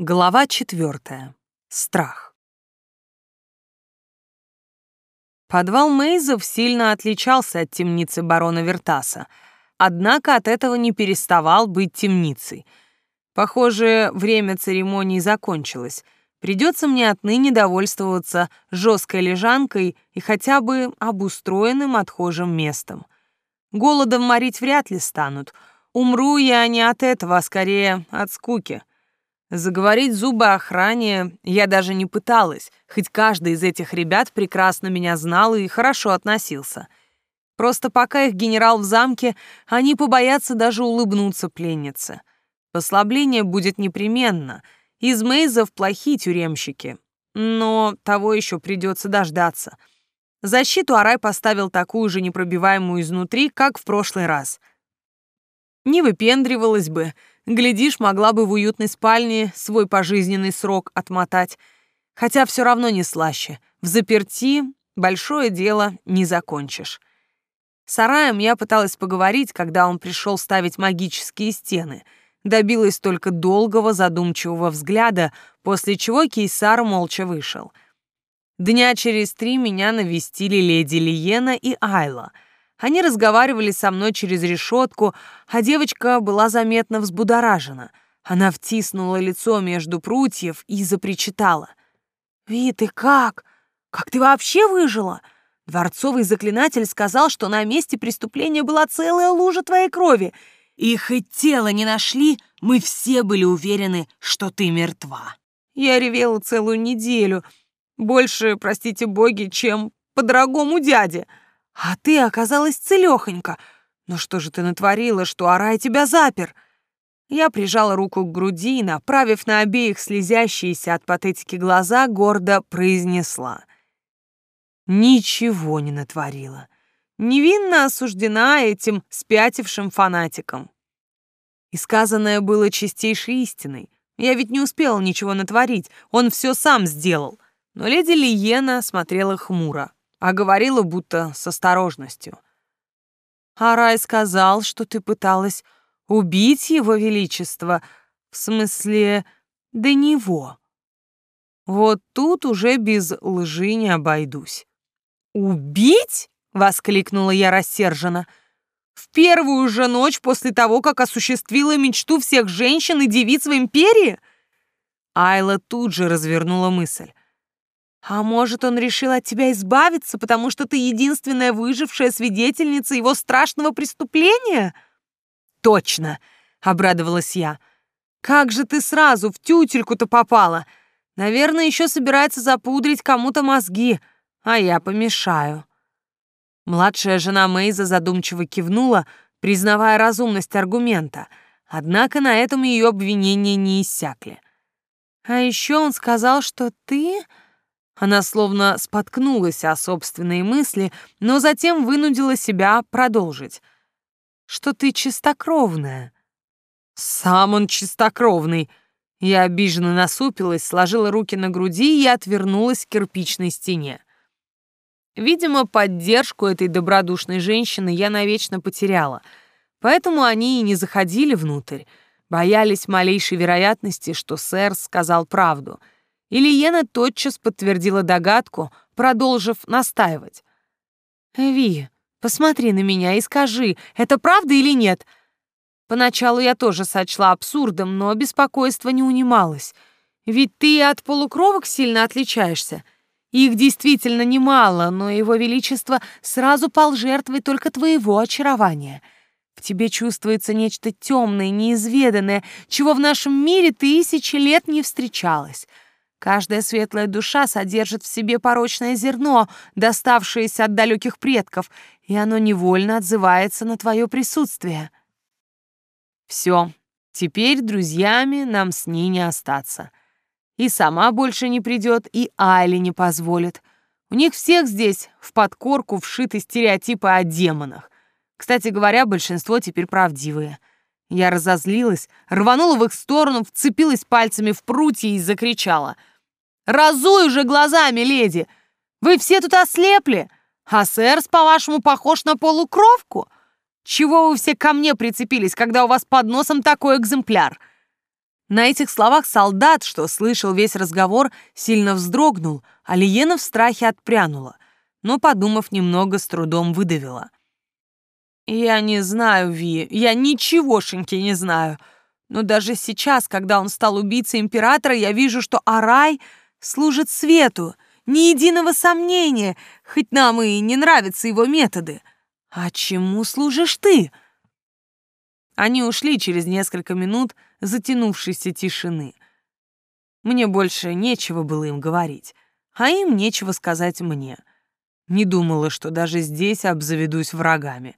Глава четвертая. Страх. Подвал Мейзов сильно отличался от темницы барона Вертаса, однако от этого не переставал быть темницей. Похоже, время церемонии закончилось. Придется мне отныне довольствоваться жесткой лежанкой и хотя бы обустроенным отхожим местом. Голодом морить вряд ли станут. Умру я не от этого, а скорее от скуки — Заговорить зубы охране я даже не пыталась, хоть каждый из этих ребят прекрасно меня знал и хорошо относился. Просто пока их генерал в замке, они побоятся даже улыбнуться пленнице. Послабление будет непременно. Из Мейзов плохие тюремщики. Но того еще придется дождаться. Защиту Арай поставил такую же непробиваемую изнутри, как в прошлый раз. Не выпендривалась бы — Глядишь, могла бы в уютной спальне свой пожизненный срок отмотать. Хотя все равно не слаще. В заперти большое дело не закончишь. С Араем я пыталась поговорить, когда он пришел ставить магические стены. Добилась только долгого задумчивого взгляда, после чего Кейсар молча вышел. Дня через три меня навестили леди Лиена и Айла — они разговаривали со мной через решетку, а девочка была заметно взбудоражена. Она втиснула лицо между прутьев и запричитала. «Ви, ты как? Как ты вообще выжила?» Дворцовый заклинатель сказал, что на месте преступления была целая лужа твоей крови. И хоть тело не нашли, мы все были уверены, что ты мертва. Я ревела целую неделю. Больше, простите боги, чем по дорогому дяде. А ты оказалась целёхонька. Но что же ты натворила, что Арай тебя запер? Я прижала руку к груди и, направив на обеих слезящиеся от патетики глаза, гордо произнесла. Ничего не натворила. Невинно осуждена этим спятившим фанатиком. И сказанное было чистейшей истиной. Я ведь не успела ничего натворить, он все сам сделал. Но леди Лиена смотрела хмуро а говорила будто с осторожностью. «Арай сказал, что ты пыталась убить его величество, в смысле, до него. Вот тут уже без лжи не обойдусь». «Убить?» — воскликнула я рассерженно. «В первую же ночь после того, как осуществила мечту всех женщин и девиц в империи?» Айла тут же развернула мысль. А может, он решил от тебя избавиться, потому что ты единственная выжившая свидетельница его страшного преступления? Точно, обрадовалась я. Как же ты сразу в тютельку-то попала? Наверное, еще собирается запудрить кому-то мозги, а я помешаю. Младшая жена Мейза задумчиво кивнула, признавая разумность аргумента, однако на этом ее обвинения не иссякли. А еще он сказал, что ты она словно споткнулась о собственные мысли, но затем вынудила себя продолжить. «Что ты чистокровная». «Сам он чистокровный». Я обиженно насупилась, сложила руки на груди и отвернулась к кирпичной стене. Видимо, поддержку этой добродушной женщины я навечно потеряла, поэтому они и не заходили внутрь, боялись малейшей вероятности, что сэр сказал правду — Ильена тотчас подтвердила догадку, продолжив настаивать. «Ви, посмотри на меня и скажи, это правда или нет?» Поначалу я тоже сочла абсурдом, но беспокойство не унималось. Ведь ты от полукровок сильно отличаешься. Их действительно немало, но его величество сразу пал жертвой только твоего очарования. В тебе чувствуется нечто темное, неизведанное, чего в нашем мире тысячи лет не встречалось. Каждая светлая душа содержит в себе порочное зерно, доставшееся от далеких предков, и оно невольно отзывается на твое присутствие. Все, теперь друзьями нам с ней не остаться. И сама больше не придет, и Айли не позволит. У них всех здесь в подкорку вшиты стереотипы о демонах. Кстати говоря, большинство теперь правдивые. Я разозлилась, рванула в их сторону, вцепилась пальцами в прутья и закричала — Разуй уже глазами, леди! Вы все тут ослепли! А сэрс, по-вашему, похож на полукровку? Чего вы все ко мне прицепились, когда у вас под носом такой экземпляр?» На этих словах солдат, что слышал весь разговор, сильно вздрогнул, а Лиена в страхе отпрянула, но, подумав немного, с трудом выдавила. «Я не знаю, Ви, я ничегошеньки не знаю. Но даже сейчас, когда он стал убийцей императора, я вижу, что Арай служит свету. Ни единого сомнения, хоть нам и не нравятся его методы. А чему служишь ты?» Они ушли через несколько минут затянувшейся тишины. Мне больше нечего было им говорить, а им нечего сказать мне. Не думала, что даже здесь обзаведусь врагами.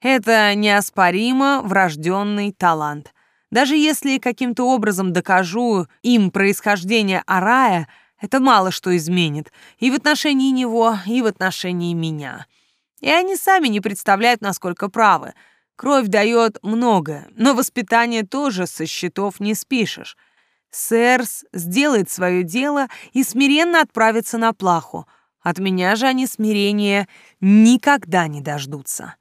Это неоспоримо врожденный талант. Даже если каким-то образом докажу им происхождение Арая, это мало что изменит и в отношении него, и в отношении меня. И они сами не представляют, насколько правы — Кровь дает многое, но воспитание тоже со счетов не спишешь. Сэрс сделает свое дело и смиренно отправится на плаху. От меня же они смирения никогда не дождутся.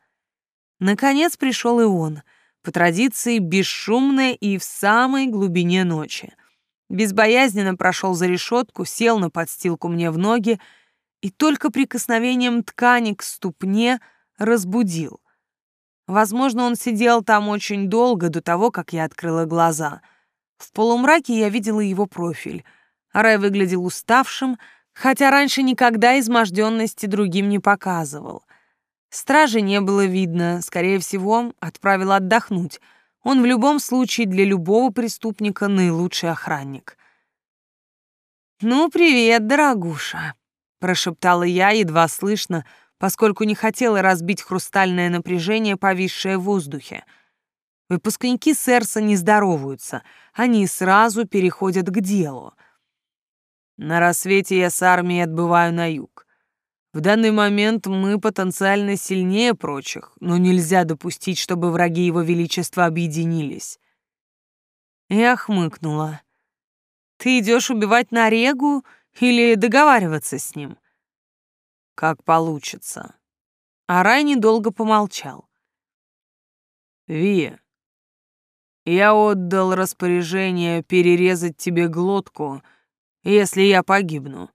Наконец пришел и он, по традиции бесшумно и в самой глубине ночи. Безбоязненно прошел за решетку, сел на подстилку мне в ноги и только прикосновением ткани к ступне разбудил — Возможно, он сидел там очень долго до того, как я открыла глаза. В полумраке я видела его профиль. Рай выглядел уставшим, хотя раньше никогда изможденности другим не показывал. Стражи не было видно, скорее всего, отправил отдохнуть. Он в любом случае для любого преступника наилучший охранник. «Ну, привет, дорогуша», — прошептала я, едва слышно, — поскольку не хотела разбить хрустальное напряжение, повисшее в воздухе. Выпускники Серса не здороваются, они сразу переходят к делу. На рассвете я с армией отбываю на юг. В данный момент мы потенциально сильнее прочих, но нельзя допустить, чтобы враги его величества объединились. Я хмыкнула. Ты идешь убивать Нарегу или договариваться с ним? — как получится. А Рай недолго помолчал. Ви, я отдал распоряжение перерезать тебе глотку, если я погибну.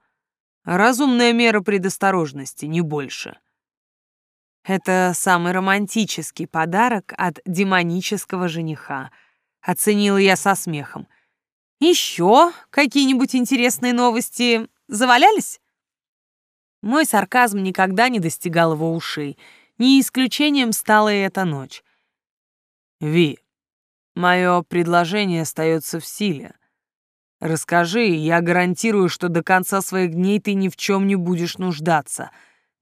Разумная мера предосторожности, не больше. Это самый романтический подарок от демонического жениха, оценила я со смехом. Еще какие-нибудь интересные новости завалялись? Мой сарказм никогда не достигал его ушей. Не исключением стала и эта ночь. «Ви, мое предложение остается в силе. Расскажи, я гарантирую, что до конца своих дней ты ни в чем не будешь нуждаться.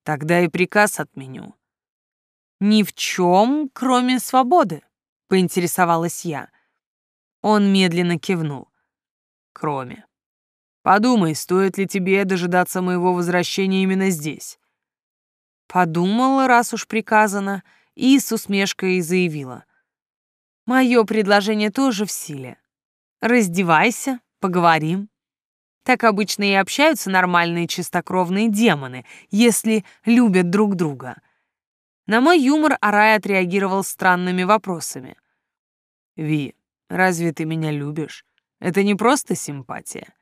Тогда и приказ отменю». «Ни в чем, кроме свободы», — поинтересовалась я. Он медленно кивнул. «Кроме». Подумай, стоит ли тебе дожидаться моего возвращения именно здесь?» Подумала, раз уж приказано, и с усмешкой заявила. «Мое предложение тоже в силе. Раздевайся, поговорим». Так обычно и общаются нормальные чистокровные демоны, если любят друг друга. На мой юмор Арай отреагировал странными вопросами. «Ви, разве ты меня любишь? Это не просто симпатия.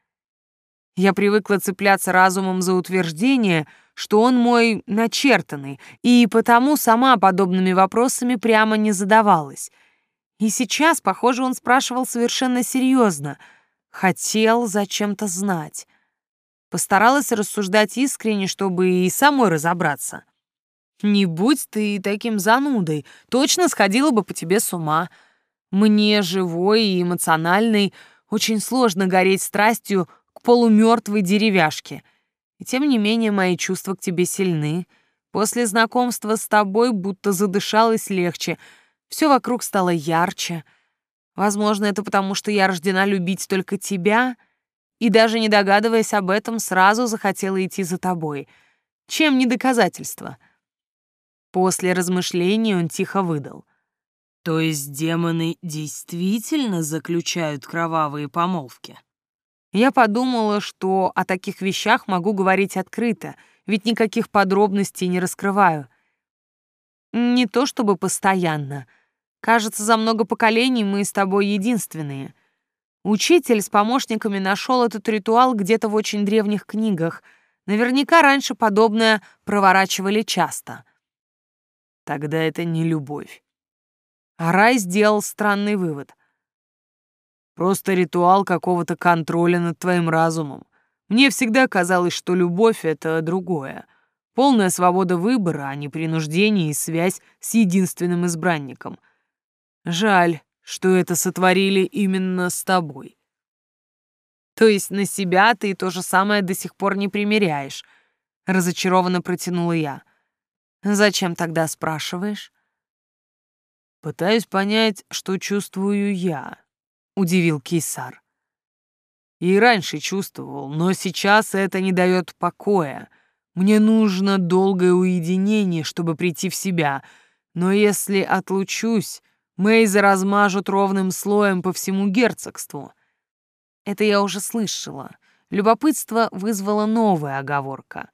Я привыкла цепляться разумом за утверждение, что он мой начертанный, и потому сама подобными вопросами прямо не задавалась. И сейчас, похоже, он спрашивал совершенно серьезно. Хотел зачем-то знать. Постаралась рассуждать искренне, чтобы и самой разобраться. «Не будь ты таким занудой, точно сходила бы по тебе с ума. Мне, живой и эмоциональной, очень сложно гореть страстью к полумертвой деревяшке. И тем не менее мои чувства к тебе сильны. После знакомства с тобой будто задышалось легче, все вокруг стало ярче. Возможно, это потому, что я рождена любить только тебя, и даже не догадываясь об этом, сразу захотела идти за тобой. Чем не доказательство? После размышлений он тихо выдал. То есть демоны действительно заключают кровавые помолвки? Я подумала, что о таких вещах могу говорить открыто, ведь никаких подробностей не раскрываю. Не то чтобы постоянно. Кажется, за много поколений мы с тобой единственные. Учитель с помощниками нашел этот ритуал где-то в очень древних книгах. Наверняка раньше подобное проворачивали часто. Тогда это не любовь. А Рай сделал странный вывод. Просто ритуал какого-то контроля над твоим разумом. Мне всегда казалось, что любовь — это другое. Полная свобода выбора, а не принуждение и связь с единственным избранником. Жаль, что это сотворили именно с тобой. То есть на себя ты то же самое до сих пор не примеряешь, разочарованно протянула я. Зачем тогда спрашиваешь? Пытаюсь понять, что чувствую я, удивил Кейсар. И раньше чувствовал, но сейчас это не дает покоя. Мне нужно долгое уединение, чтобы прийти в себя. Но если отлучусь, Мейза размажут ровным слоем по всему герцогству. Это я уже слышала. Любопытство вызвало новая оговорка.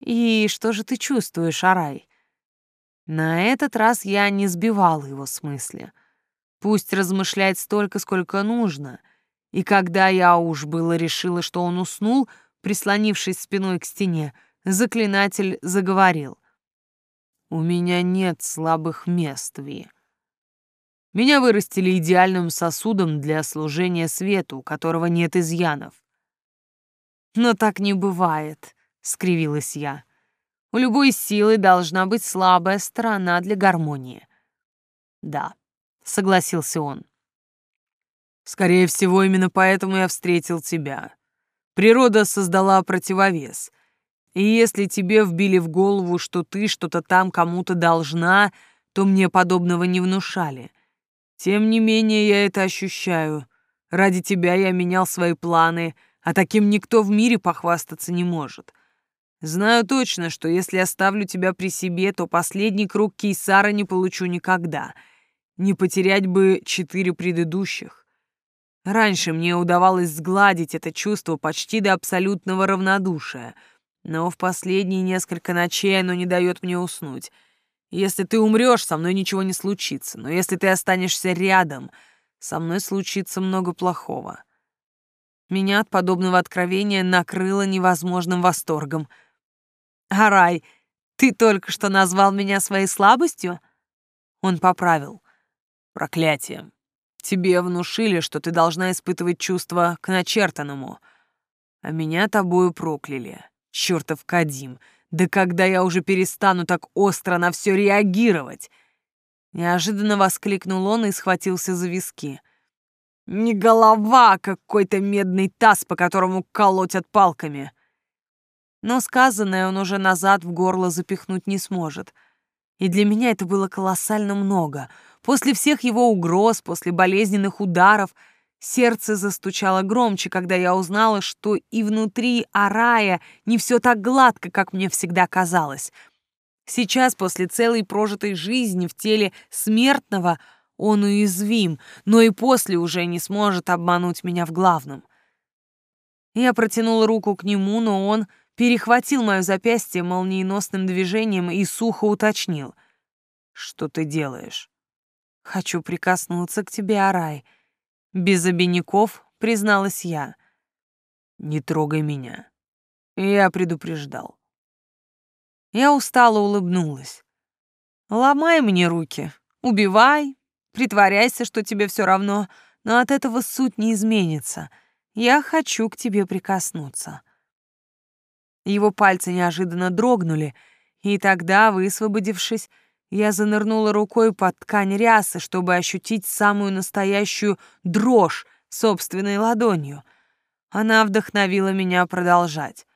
И что же ты чувствуешь, Арай? На этот раз я не сбивала его с мысли. Пусть размышляет столько, сколько нужно. И когда я уж было решила, что он уснул, прислонившись спиной к стене, заклинатель заговорил. «У меня нет слабых мест, Ви. Меня вырастили идеальным сосудом для служения свету, у которого нет изъянов». «Но так не бывает», — скривилась я. «У любой силы должна быть слабая сторона для гармонии». «Да», — согласился он. «Скорее всего, именно поэтому я встретил тебя. Природа создала противовес. И если тебе вбили в голову, что ты что-то там кому-то должна, то мне подобного не внушали. Тем не менее, я это ощущаю. Ради тебя я менял свои планы, а таким никто в мире похвастаться не может. Знаю точно, что если оставлю тебя при себе, то последний круг кейсара не получу никогда. Не потерять бы четыре предыдущих. Раньше мне удавалось сгладить это чувство почти до абсолютного равнодушия, но в последние несколько ночей оно не дает мне уснуть. Если ты умрешь, со мной ничего не случится, но если ты останешься рядом, со мной случится много плохого. Меня от подобного откровения накрыло невозможным восторгом. «Арай, ты только что назвал меня своей слабостью?» Он поправил. «Проклятием. Тебе внушили, что ты должна испытывать чувства к начертанному. А меня тобою прокляли. Чёртов Кадим. Да когда я уже перестану так остро на все реагировать?» Неожиданно воскликнул он и схватился за виски. «Не голова, а какой-то медный таз, по которому колотят палками!» Но сказанное он уже назад в горло запихнуть не сможет. И для меня это было колоссально много — После всех его угроз, после болезненных ударов, сердце застучало громче, когда я узнала, что и внутри Арая не все так гладко, как мне всегда казалось. Сейчас, после целой прожитой жизни в теле смертного, он уязвим, но и после уже не сможет обмануть меня в главном. Я протянула руку к нему, но он перехватил мое запястье молниеносным движением и сухо уточнил. «Что ты делаешь?» Хочу прикоснуться к тебе, Арай. Без обиняков призналась я. Не трогай меня. Я предупреждал. Я устало улыбнулась. Ломай мне руки, убивай, притворяйся, что тебе все равно, но от этого суть не изменится. Я хочу к тебе прикоснуться. Его пальцы неожиданно дрогнули, и тогда, высвободившись, я занырнула рукой под ткань рясы, чтобы ощутить самую настоящую дрожь собственной ладонью. Она вдохновила меня продолжать.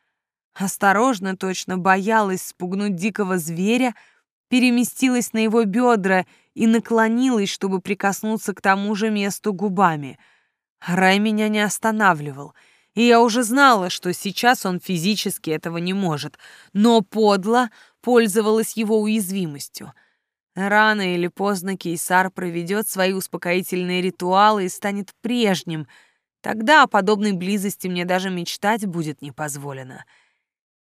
Осторожно, точно боялась спугнуть дикого зверя, переместилась на его бедра и наклонилась, чтобы прикоснуться к тому же месту губами. Рай меня не останавливал, и я уже знала, что сейчас он физически этого не может, но подло пользовалась его уязвимостью — Рано или поздно Кейсар проведет свои успокоительные ритуалы и станет прежним. Тогда о подобной близости мне даже мечтать будет не позволено.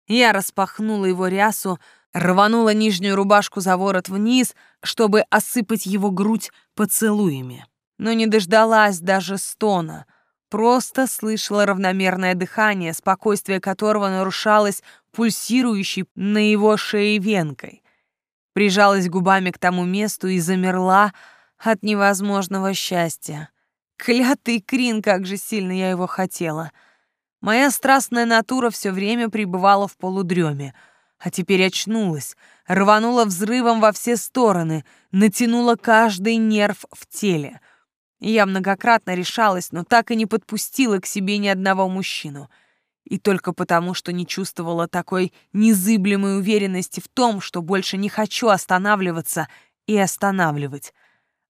Я распахнула его рясу, рванула нижнюю рубашку за ворот вниз, чтобы осыпать его грудь поцелуями. но не дождалась даже стона. Просто слышала равномерное дыхание, спокойствие которого нарушалось пульсирующей на его шее венкой. Прижалась губами к тому месту и замерла от невозможного счастья. Клятый Крин, как же сильно я его хотела. Моя страстная натура все время пребывала в полудреме, а теперь очнулась, рванула взрывом во все стороны, натянула каждый нерв в теле. Я многократно решалась, но так и не подпустила к себе ни одного мужчину. И только потому, что не чувствовала такой незыблемой уверенности в том, что больше не хочу останавливаться и останавливать.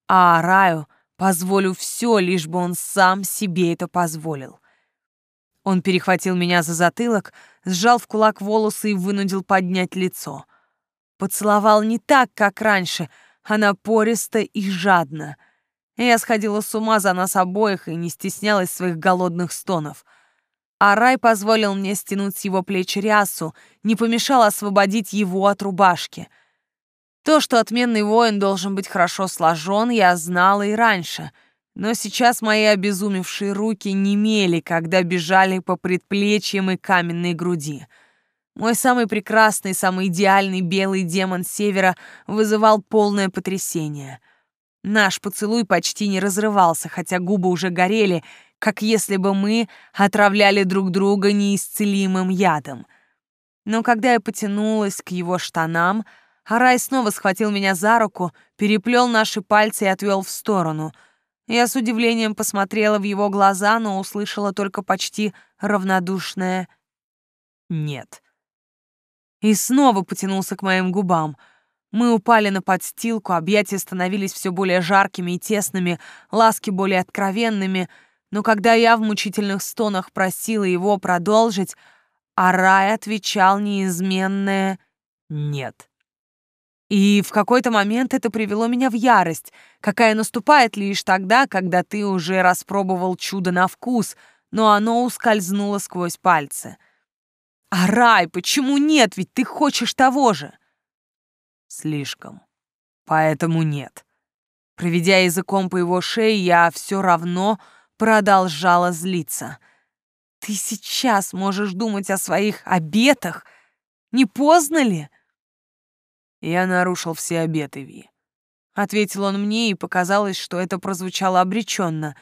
А Араю позволю все, лишь бы он сам себе это позволил. Он перехватил меня за затылок, сжал в кулак волосы и вынудил поднять лицо. Поцеловал не так, как раньше, а напористо и жадно. Я сходила с ума за нас обоих и не стеснялась своих голодных стонов. А рай позволил мне стянуть с его плеч рясу, не помешал освободить его от рубашки. То, что отменный воин должен быть хорошо сложен, я знала и раньше — но сейчас мои обезумевшие руки немели, когда бежали по предплечьям и каменной груди. Мой самый прекрасный, самый идеальный белый демон севера вызывал полное потрясение. Наш поцелуй почти не разрывался, хотя губы уже горели, как если бы мы отравляли друг друга неисцелимым ядом. Но когда я потянулась к его штанам, Арай снова схватил меня за руку, переплел наши пальцы и отвел в сторону — я с удивлением посмотрела в его глаза, но услышала только почти равнодушное «нет». И снова потянулся к моим губам. Мы упали на подстилку, объятия становились все более жаркими и тесными, ласки более откровенными, но когда я в мучительных стонах просила его продолжить, Арай отвечал неизменное «нет». И в какой-то момент это привело меня в ярость, какая наступает лишь тогда, когда ты уже распробовал чудо на вкус, но оно ускользнуло сквозь пальцы. А рай, почему нет? Ведь ты хочешь того же. Слишком. Поэтому нет. Проведя языком по его шее, я все равно продолжала злиться. Ты сейчас можешь думать о своих обетах? Не поздно ли? Я нарушил все обеты, Ви. Ответил он мне, и показалось, что это прозвучало обреченно.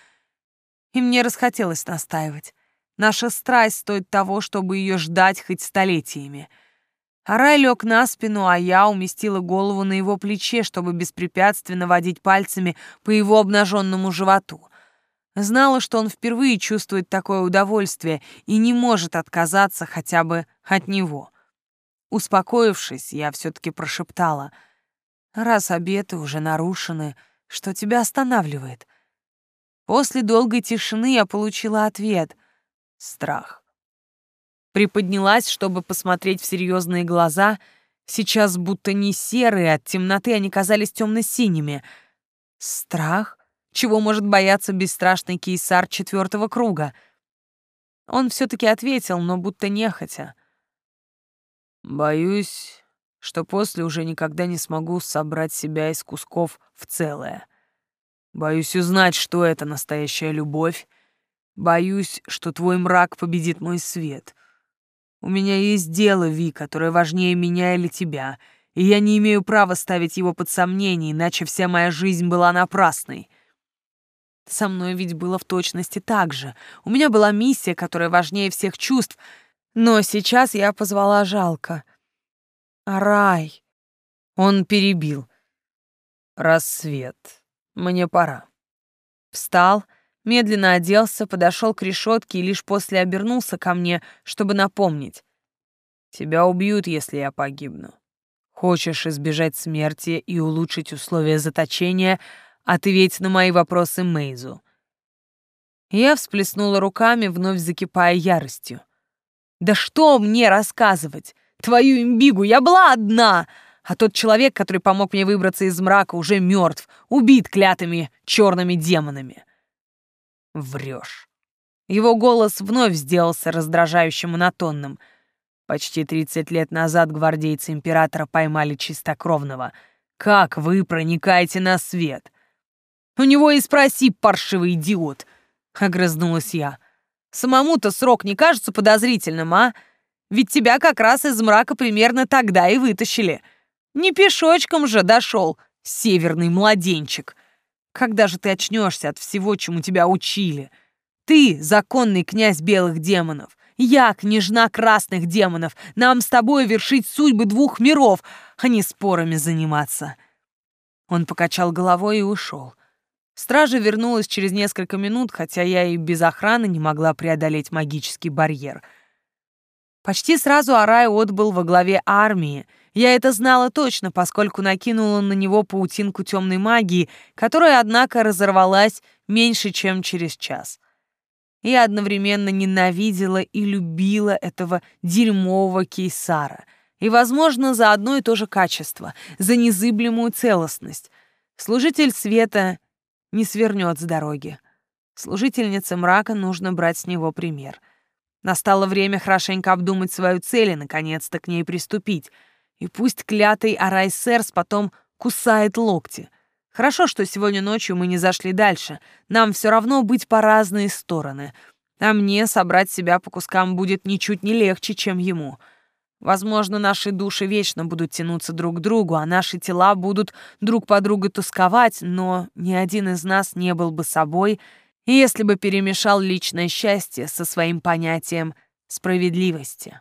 И мне расхотелось настаивать. Наша страсть стоит того, чтобы ее ждать хоть столетиями. Арай лег на спину, а я уместила голову на его плече, чтобы беспрепятственно водить пальцами по его обнаженному животу. Знала, что он впервые чувствует такое удовольствие и не может отказаться хотя бы от него. Успокоившись, я все-таки прошептала. «Раз обеты уже нарушены, что тебя останавливает?» После долгой тишины я получила ответ. Страх. Приподнялась, чтобы посмотреть в серьезные глаза. Сейчас будто не серые, от темноты они казались темно-синими. Страх? Чего может бояться бесстрашный кейсар четвертого круга? Он все-таки ответил, но будто нехотя. Боюсь, что после уже никогда не смогу собрать себя из кусков в целое. Боюсь узнать, что это настоящая любовь. Боюсь, что твой мрак победит мой свет. У меня есть дело, Ви, которое важнее меня или тебя, и я не имею права ставить его под сомнение, иначе вся моя жизнь была напрасной. Со мной ведь было в точности так же. У меня была миссия, которая важнее всех чувств — но сейчас я позвала жалко. «Рай!» Он перебил. «Рассвет. Мне пора». Встал, медленно оделся, подошел к решетке и лишь после обернулся ко мне, чтобы напомнить. «Тебя убьют, если я погибну. Хочешь избежать смерти и улучшить условия заточения, ответь на мои вопросы Мейзу». Я всплеснула руками, вновь закипая яростью. Да что мне рассказывать? Твою имбигу, я была одна, а тот человек, который помог мне выбраться из мрака, уже мертв, убит клятыми черными демонами. Врешь. Его голос вновь сделался раздражающим монотонным. Почти тридцать лет назад гвардейцы императора поймали чистокровного. Как вы проникаете на свет? У него и спроси, паршивый идиот!» — огрызнулась я. «Самому-то срок не кажется подозрительным, а? Ведь тебя как раз из мрака примерно тогда и вытащили. Не пешочком же дошел, северный младенчик. Когда же ты очнешься от всего, чему тебя учили? Ты — законный князь белых демонов. Я — княжна красных демонов. Нам с тобой вершить судьбы двух миров, а не спорами заниматься». Он покачал головой и ушел. Стража вернулась через несколько минут, хотя я и без охраны не могла преодолеть магический барьер. Почти сразу Арай отбыл во главе армии — я это знала точно, поскольку накинула на него паутинку темной магии, которая, однако, разорвалась меньше, чем через час. Я одновременно ненавидела и любила этого дерьмового кейсара. И, возможно, за одно и то же качество, за незыблемую целостность. Служитель света не свернет с дороги. Служительнице мрака нужно брать с него пример. Настало время хорошенько обдумать свою цель и, наконец-то, к ней приступить — и пусть клятый Арайсерс потом кусает локти. Хорошо, что сегодня ночью мы не зашли дальше. Нам все равно быть по разные стороны. А мне собрать себя по кускам будет ничуть не легче, чем ему. Возможно, наши души вечно будут тянуться друг к другу, а наши тела будут друг по другу тосковать, но ни один из нас не был бы собой, если бы перемешал личное счастье со своим понятием справедливости.